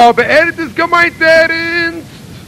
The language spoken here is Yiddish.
Aber er hat es gemeint, er ins.